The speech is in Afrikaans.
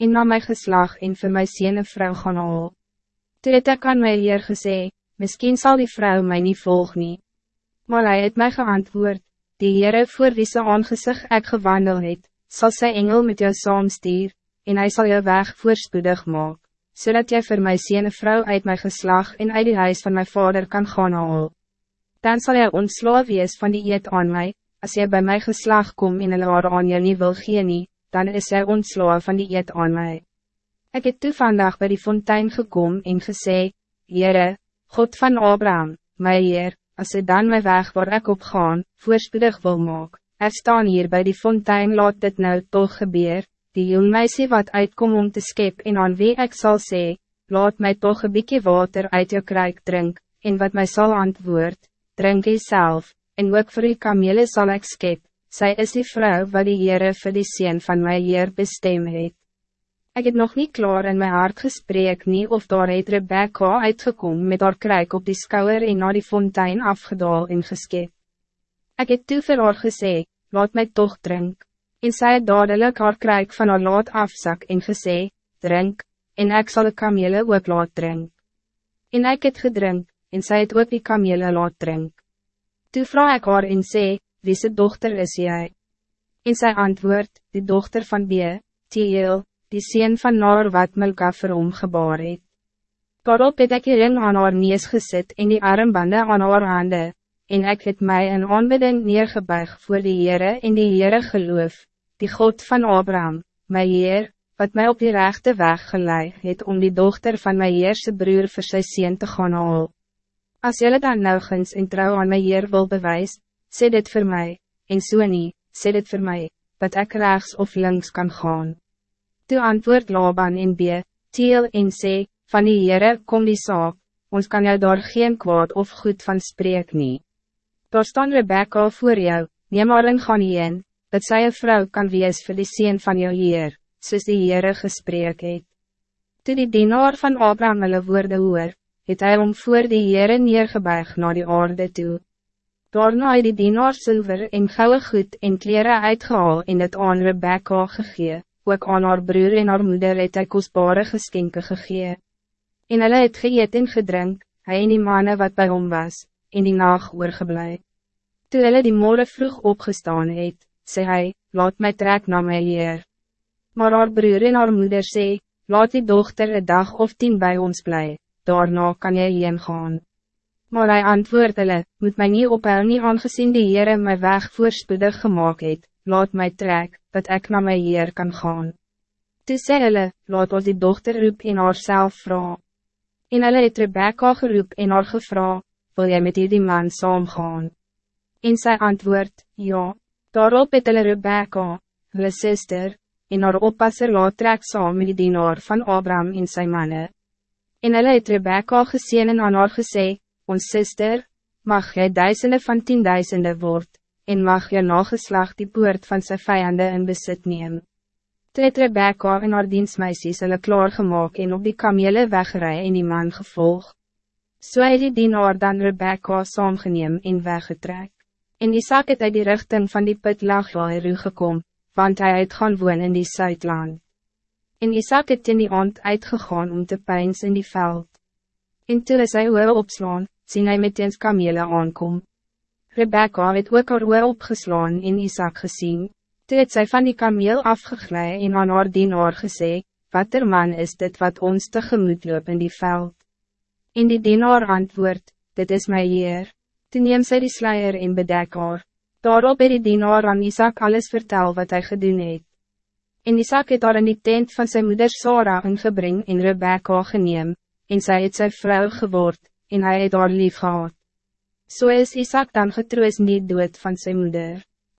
en na my geslag en vir my sene vrou gaan haal. Toe het ek aan my heer gesê, Misschien zal die vrouw mij niet volgen. Nie. Maar hij het mij geantwoord, die Heere voor wie sy aangezicht ek gewandel het, sal sy engel met jou saamstuur, en hij zal jou weg voorspoedig maak, zodat jij voor mij sene vrouw uit mijn geslag en uit die huis van mijn vader kan gaan haal. Dan zal jy ontslaan wees van die eet aan mij, als jy bij mijn geslag kom en hulle haar aan jou nie wil gee nie, dan is jy ontslaan van die eet aan mij. Ik heb toe vandaag bij die fontein gekomen en gesê, Heere, God van Abraham, my Heer, als hy dan my weg waar ik op gaan, voorspoedig wil maak, er staan hier bij die fontein laat dit nou toch gebeur, die jong meisie wat uitkom om te skep en aan wie ik zal sê, laat mij toch een bykie water uit jou kruik drink, en wat mij zal antwoord, drink jy self, en ook voor die kamele zal ik skep, zij is die vrouw wat die Heere vir die sien van my Heer bestem het. Ik heb nog niet klaar in mijn hart gesprek nie of daar het Rebecca uitgekom met haar kruik op die skouwer en naar die fontein afgedaal en geskep. Ik heb toe vir haar gesê, laat mij toch drink. En sy het dadelijk haar kruik van haar laat afzak en gesê, drink, en ik zal de kamele ook laat drink. En ik het gedrink, en sy het ook die kamele laat drink. Toe vraag ik haar en sê, wie se dochter is jij? En sy antwoord, die dochter van B, Tiel, die sien van Nar wat Milka vir hom gebaar het. Daarop het ek die ring aan haar nees gesit en die armbande aan haar hande, en ik het mij in aanbidding neergebuig voor die Heere en die Heere geloof, die God van Abraham, my Heer, wat mij op die rechte weg geleid het om die dochter van my Heerse broer vir sy sien te gaan haal. As jylle dan nou gins en trouw aan my Heer wil bewys, sê dit voor mij, en so nie, sê dit voor mij, dat ik rechts of links kan gaan. Toe antwoord Laban en B, Teel en sê, van die Heere kom die saak, ons kan jou daar geen kwaad of goed van spreek nie. Daar staan Rebecca voor jou, neem maar in gaan heen, dat sy een vrou kan wees vir die sien van jou Heer, soos die Heere gesprek het. Toe die dienaar van Abraham hulle woorde hoor, het hy om voor die Heere neergebuig na die aarde toe. Daarna het die dienaar zilver en gouden goed en kleren uitgehaal en het aan Rebecca gegee ook aan haar broer en haar moeder het hy kostbare geskenke gegee. En hulle het geëet en gedrink, hy en die manne wat bij hom was, en die nacht oorgeblij. Toe hulle die morgen vroeg opgestaan het, sê hy, laat mij trek na my heer. Maar haar broer en haar moeder sê, laat die dochter een dag of tien bij ons blij, daarna kan jy heen gaan. Maar hij antwoord hulle, moet my nie ophou nie aangezien die Heere my weg voorspoedig gemaakt het, laat mij trek, dat ik naar mijn Heer kan gaan. Toe sê hulle, laat ons die dochter roep en haar self vra. En hulle het Rebecca geroep en haar gevra, wil jy met die man saamgaan? En sy antwoord, ja, daarop het hulle Rebecca, hulle sister, en haar oppasser laat trek saam met die dienaar van Abraham en sy manne. En hulle het Rebecca geseen en aan haar gesê, ons sister, mag jy duisende van tienduisende word, en mag je nageslag die poort van zijn vijanden in besit neem. Toe het Rebecca en haar dienstmeisies hulle klaargemaak en op die kamele weggerij en die man gevolg. So het die dienaar dan Rebecca saamgeneem en weggetrek. En Isaac het uit die richting van die put Lachwaairu gekom, want hij het gaan woon in die Zuidland. En Isaac het in die aand uitgegaan om te pijns in die veld. En toe is hy opslaan, sien hy met eens kamele aankom. Rebecca het ook haar oor opgeslaan en Isaac gezien. Toe het sy van die kameel afgeglij en aan haar dienaar gesê, wat er man is dit wat ons tegemoet loop in die veld? En die dienaar antwoord, dit is my heer. Toe neem sy die sluier en bedek haar. Daarop het die dienaar aan Isaac alles vertel wat hij gedoen het. En Isaac het haar in die tent van zijn moeder Sarah ingebring en Rebecca geneem, en zij het sy vrou geword, en hij het haar lief gehad. So is Isaac dan getroos niet dood van zijn moeder.